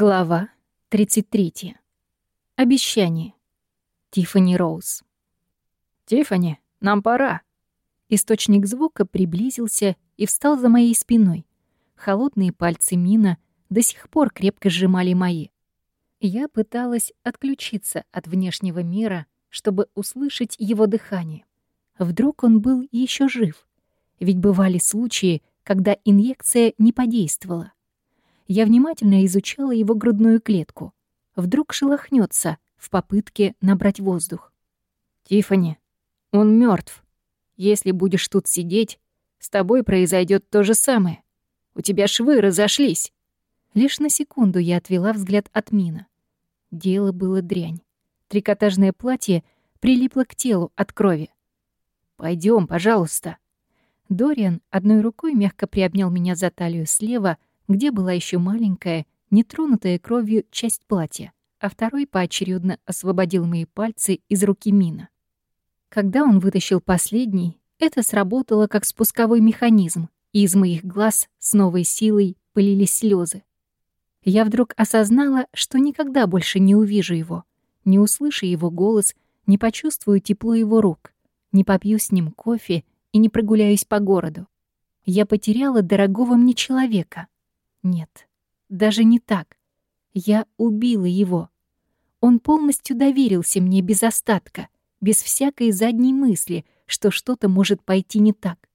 Глава 33. Обещание. Тиффани Роуз. «Тиффани, нам пора!» Источник звука приблизился и встал за моей спиной. Холодные пальцы Мина до сих пор крепко сжимали мои. Я пыталась отключиться от внешнего мира, чтобы услышать его дыхание. Вдруг он был еще жив. Ведь бывали случаи, когда инъекция не подействовала. Я внимательно изучала его грудную клетку. Вдруг шелохнется в попытке набрать воздух. Тифани, он мертв. Если будешь тут сидеть, с тобой произойдет то же самое. У тебя швы разошлись. Лишь на секунду я отвела взгляд от Мина. Дело было дрянь. Трикотажное платье прилипло к телу от крови. Пойдем, пожалуйста. Дориан одной рукой мягко приобнял меня за талию слева, где была еще маленькая, нетронутая кровью часть платья, а второй поочередно освободил мои пальцы из руки Мина. Когда он вытащил последний, это сработало как спусковой механизм, и из моих глаз с новой силой пылились слезы. Я вдруг осознала, что никогда больше не увижу его, не услышу его голос, не почувствую тепло его рук, не попью с ним кофе и не прогуляюсь по городу. Я потеряла дорогого мне человека, нет, даже не так. Я убила его. Он полностью доверился мне без остатка, без всякой задней мысли, что что-то может пойти не так.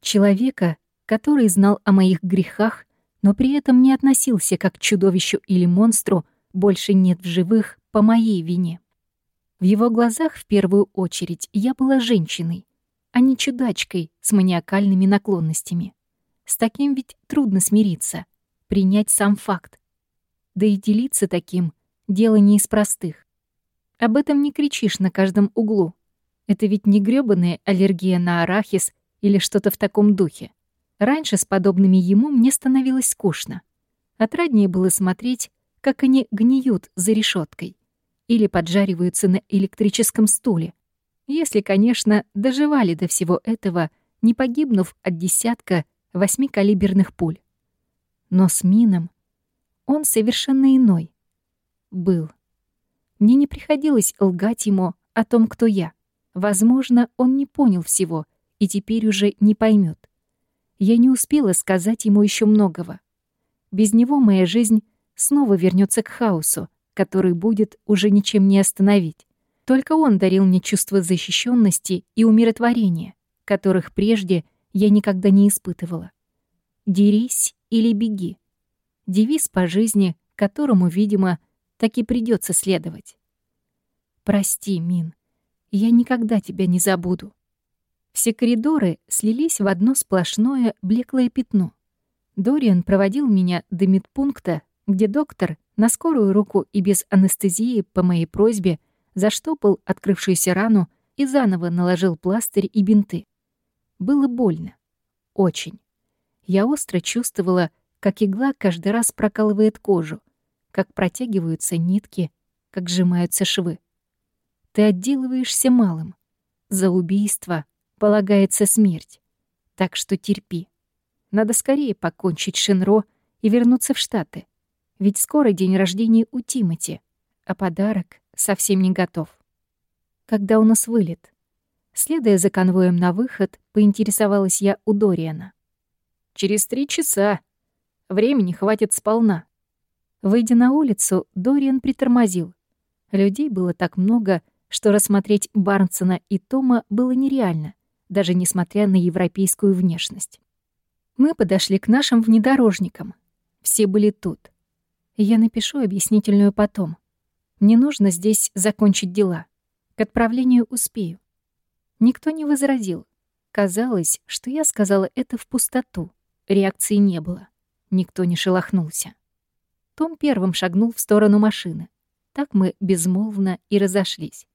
Человека, который знал о моих грехах, но при этом не относился как к чудовищу или монстру, больше нет в живых по моей вине. В его глазах в первую очередь я была женщиной, а не чудачкой с маниакальными наклонностями. С таким ведь трудно смириться, принять сам факт. Да и делиться таким — дело не из простых. Об этом не кричишь на каждом углу. Это ведь не грёбаная аллергия на арахис или что-то в таком духе. Раньше с подобными ему мне становилось скучно. Отраднее было смотреть, как они гниют за решеткой или поджариваются на электрическом стуле. Если, конечно, доживали до всего этого, не погибнув от десятка восьмикалиберных пуль. Но с Мином он совершенно иной. Был. Мне не приходилось лгать ему о том, кто я. Возможно, он не понял всего и теперь уже не поймет. Я не успела сказать ему еще многого. Без него моя жизнь снова вернется к хаосу, который будет уже ничем не остановить. Только он дарил мне чувство защищенности и умиротворения, которых прежде я никогда не испытывала. «Дерись или беги». Девиз по жизни, которому, видимо, так и придется следовать. «Прости, Мин, я никогда тебя не забуду». Все коридоры слились в одно сплошное блеклое пятно. Дориан проводил меня до медпункта, где доктор на скорую руку и без анестезии по моей просьбе заштопал открывшуюся рану и заново наложил пластырь и бинты. Было больно. Очень. Я остро чувствовала, как игла каждый раз прокалывает кожу, как протягиваются нитки, как сжимаются швы. Ты отделываешься малым. За убийство полагается смерть. Так что терпи. Надо скорее покончить Шинро и вернуться в Штаты. Ведь скоро день рождения у Тимати, а подарок совсем не готов. Когда у нас вылет? Следуя за конвоем на выход, поинтересовалась я у Дориана. Через три часа. Времени хватит сполна. Выйдя на улицу, Дориан притормозил. Людей было так много, что рассмотреть Барнсона и Тома было нереально, даже несмотря на европейскую внешность. Мы подошли к нашим внедорожникам. Все были тут. Я напишу объяснительную потом. Мне нужно здесь закончить дела. К отправлению успею. Никто не возразил. Казалось, что я сказала это в пустоту. Реакции не было. Никто не шелохнулся. Том первым шагнул в сторону машины. Так мы безмолвно и разошлись.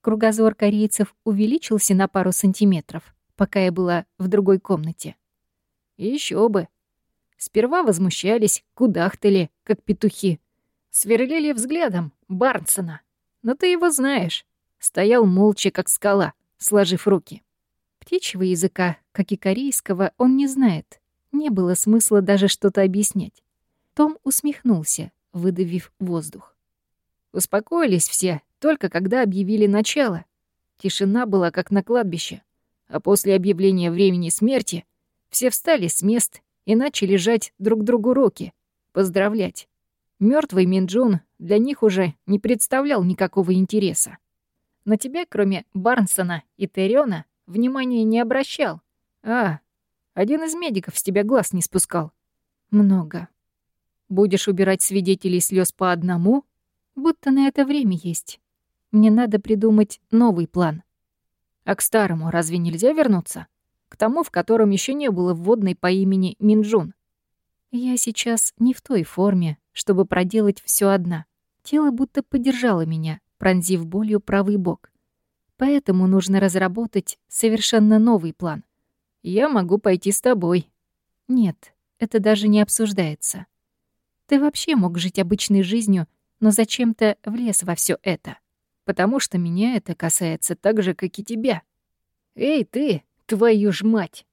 Кругозор корейцев увеличился на пару сантиметров, пока я была в другой комнате. Еще бы. Сперва возмущались, кудахтали, как петухи. Сверлили взглядом Барнсона. Но ты его знаешь. Стоял молча, как скала, сложив руки. Птичьего языка, как и корейского, он не знает. Не было смысла даже что-то объяснять. Том усмехнулся, выдавив воздух. Успокоились все, только когда объявили начало. Тишина была как на кладбище. А после объявления времени смерти все встали с мест и начали жать друг другу руки, поздравлять. Мертвый Минджун для них уже не представлял никакого интереса. На тебя, кроме Барнсона и Терриона, внимания не обращал. А, один из медиков с тебя глаз не спускал. Много. Будешь убирать свидетелей слез по одному? Будто на это время есть. Мне надо придумать новый план. А к старому разве нельзя вернуться? К тому, в котором еще не было вводной по имени Минджун. Я сейчас не в той форме, чтобы проделать все одна. Тело будто поддержало меня, пронзив болью правый бок. Поэтому нужно разработать совершенно новый план. Я могу пойти с тобой. Нет, это даже не обсуждается. Ты вообще мог жить обычной жизнью, но зачем-то влез во все это. Потому что меня это касается так же, как и тебя. Эй, ты, твою ж мать!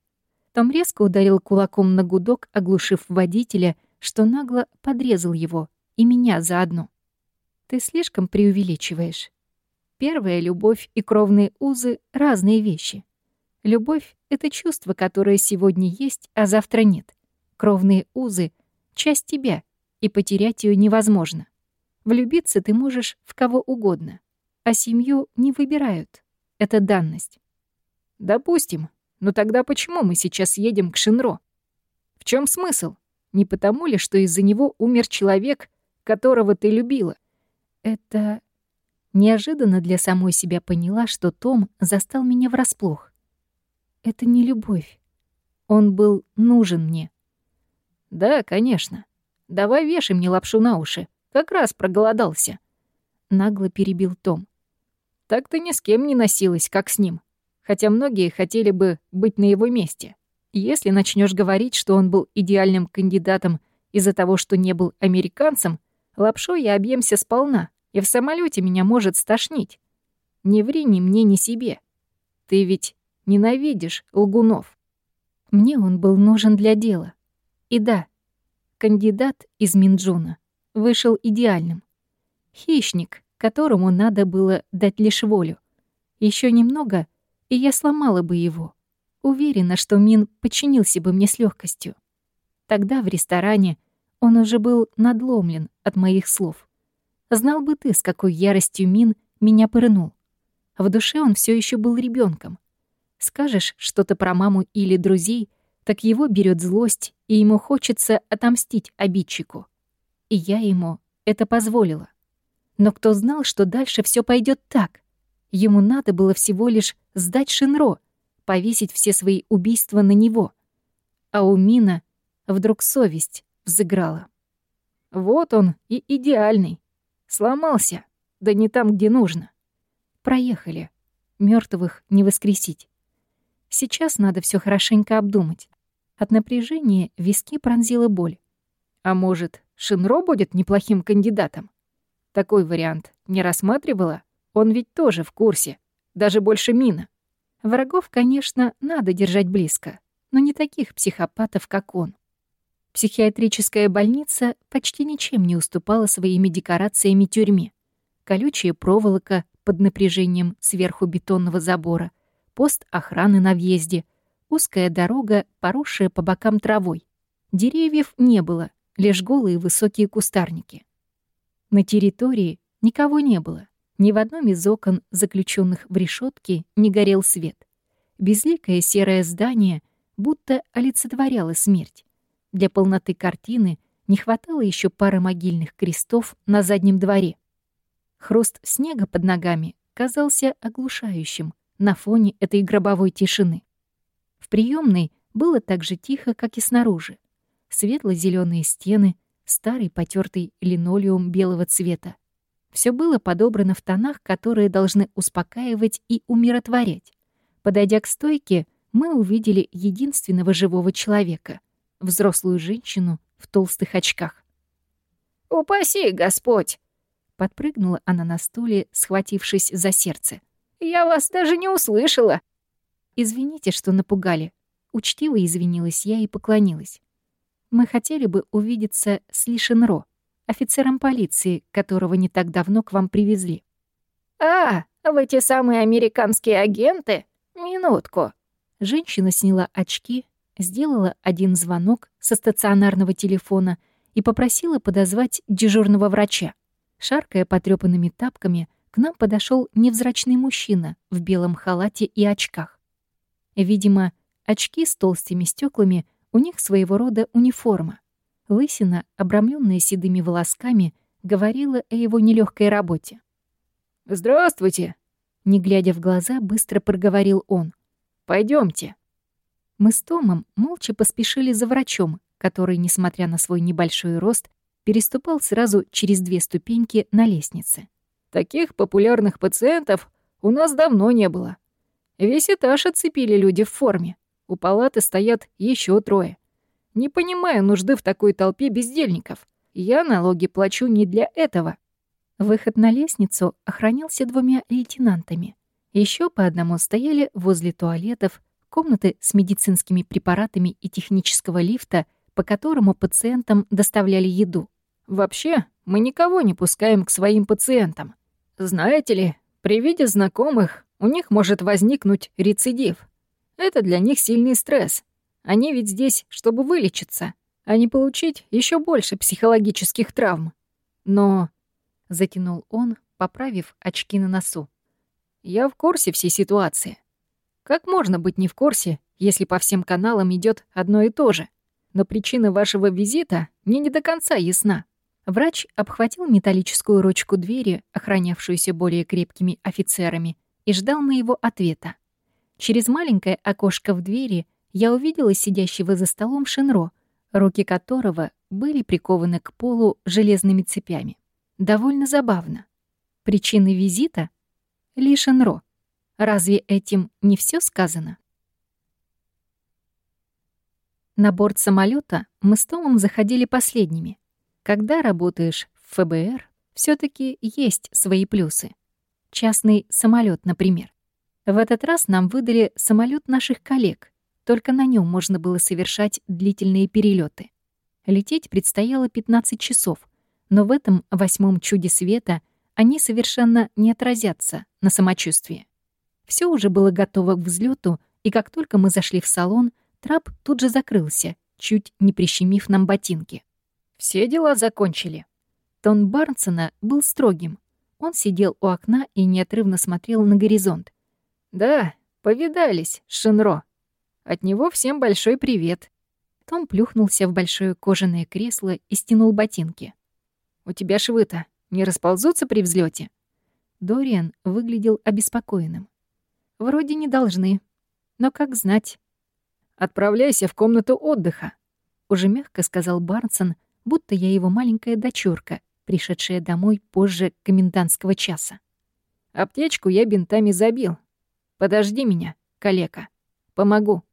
Том резко ударил кулаком на гудок, оглушив водителя, что нагло подрезал его, и меня заодно. Ты слишком преувеличиваешь. Первая любовь и кровные узы — разные вещи. Любовь — это чувство, которое сегодня есть, а завтра нет. Кровные узы — часть тебя, и потерять ее невозможно. Влюбиться ты можешь в кого угодно, а семью не выбирают. Это данность. Допустим. Но тогда почему мы сейчас едем к Шинро? В чем смысл? Не потому ли, что из-за него умер человек, которого ты любила? Это... Неожиданно для самой себя поняла, что Том застал меня врасплох. Это не любовь. Он был нужен мне. Да, конечно. Давай вешай мне лапшу на уши. Как раз проголодался. Нагло перебил Том. Так ты ни с кем не носилась, как с ним. Хотя многие хотели бы быть на его месте. Если начнешь говорить, что он был идеальным кандидатом из-за того, что не был американцем, лапшой я объемся сполна, и в самолете меня может стошнить. Не ври ни мне, ни себе. Ты ведь ненавидишь лгунов. Мне он был нужен для дела. И да, кандидат из Минджуна вышел идеальным. Хищник, которому надо было дать лишь волю. Еще немного, и я сломала бы его. Уверена, что Мин подчинился бы мне с легкостью. Тогда в ресторане он уже был надломлен от моих слов. Знал бы ты, с какой яростью Мин меня пырнул. В душе он все еще был ребенком. Скажешь что-то про маму или друзей, так его берет злость, и ему хочется отомстить обидчику. И я ему это позволила. Но кто знал, что дальше все пойдет так? Ему надо было всего лишь сдать Шинро, повесить все свои убийства на него. А у Мина вдруг совесть взыграла. Вот он и идеальный. Сломался, да не там, где нужно. Проехали. Мертвых не воскресить. Сейчас надо все хорошенько обдумать. От напряжения виски пронзила боль. А может, Шинро будет неплохим кандидатом? Такой вариант не рассматривала? Он ведь тоже в курсе. Даже больше Мина. Врагов, конечно, надо держать близко, но не таких психопатов, как он. Психиатрическая больница почти ничем не уступала своими декорациями тюрьме. Колючая проволока под напряжением сверху бетонного забора, пост охраны на въезде, узкая дорога, поросшая по бокам травой. Деревьев не было, лишь голые высокие кустарники. На территории никого не было. Ни в одном из окон, заключенных в решетке, не горел свет. Безликое серое здание будто олицетворяло смерть. Для полноты картины не хватало еще пары могильных крестов на заднем дворе. Хруст снега под ногами казался оглушающим на фоне этой гробовой тишины. В приемной было так же тихо, как и снаружи. светло зеленые стены, старый потертый линолеум белого цвета. Все было подобрано в тонах, которые должны успокаивать и умиротворять. Подойдя к стойке, мы увидели единственного живого человека — взрослую женщину в толстых очках. «Упаси, Господь!» — подпрыгнула она на стуле, схватившись за сердце. «Я вас даже не услышала!» «Извините, что напугали». Учтиво извинилась я и поклонилась. Мы хотели бы увидеться с Ли Шинро, офицером полиции, которого не так давно к вам привезли». «А, вы те самые американские агенты? Минутку». Женщина сняла очки, сделала один звонок со стационарного телефона и попросила подозвать дежурного врача. Шаркая потрёпанными тапками, к нам подошел невзрачный мужчина в белом халате и очках. Видимо, очки с толстыми стеклами у них своего рода униформа. Лысина, обрамленная седыми волосками, говорила о его нелегкой работе. «Здравствуйте!» Не глядя в глаза, быстро проговорил он. Пойдемте. Мы с Томом молча поспешили за врачом, который, несмотря на свой небольшой рост, переступал сразу через две ступеньки на лестнице. Таких популярных пациентов у нас давно не было. Весь этаж оцепили люди в форме. У палаты стоят еще трое. Не понимаю нужды в такой толпе бездельников. Я налоги плачу не для этого. Выход на лестницу охранялся двумя лейтенантами. Еще по одному стояли возле туалетов, комнаты с медицинскими препаратами и технического лифта, по которому пациентам доставляли еду. Вообще, мы никого не пускаем к своим пациентам. Знаете ли, при виде знакомых у них может возникнуть рецидив. Это для них сильный стресс. Они ведь здесь, чтобы вылечиться, а не получить еще больше психологических травм. Но, — затянул он, поправив очки на носу, — я в курсе всей ситуации. Как можно быть не в курсе, если по всем каналам идет одно и то же? Но причина вашего визита мне не до конца ясна. Врач обхватил металлическую ручку двери, охранявшуюся более крепкими офицерами, и ждал моего ответа. Через маленькое окошко в двери я увидела сидящего за столом Шинро, руки которого были прикованы к полу железными цепями. Довольно забавно. Причины визита — Ли Шинро. Разве этим не все сказано? На борт самолета мы с Томом заходили последними. Когда работаешь в ФБР, все таки есть свои плюсы. Частный самолет, например. В этот раз нам выдали самолет наших коллег. Только на нем можно было совершать длительные перелеты. Лететь предстояло 15 часов, но в этом восьмом чуде света они совершенно не отразятся на самочувствии. Все уже было готово к взлету, и как только мы зашли в салон, трап тут же закрылся, чуть не прищемив нам ботинки. Все дела закончили. Тон Барнсона был строгим. Он сидел у окна и неотрывно смотрел на горизонт. «Да, повидались, Шинро. От него всем большой привет». Том плюхнулся в большое кожаное кресло и стянул ботинки. «У тебя швы-то не расползутся при взлете? Дориан выглядел обеспокоенным. Вроде не должны. Но как знать. «Отправляйся в комнату отдыха», — уже мягко сказал Барнсон, будто я его маленькая дочурка, пришедшая домой позже комендантского часа. «Аптечку я бинтами забил. Подожди меня, калека. Помогу».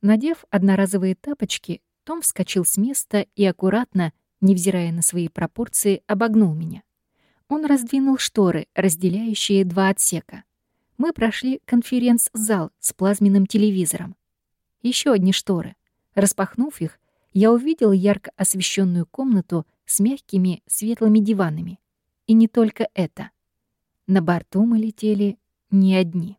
Надев одноразовые тапочки, том вскочил с места и аккуратно, невзирая на свои пропорции, обогнул меня. Он раздвинул шторы, разделяющие два отсека мы прошли конференц-зал с плазменным телевизором. Еще одни шторы. Распахнув их, я увидел ярко освещенную комнату с мягкими светлыми диванами. И не только это. На борту мы летели не одни.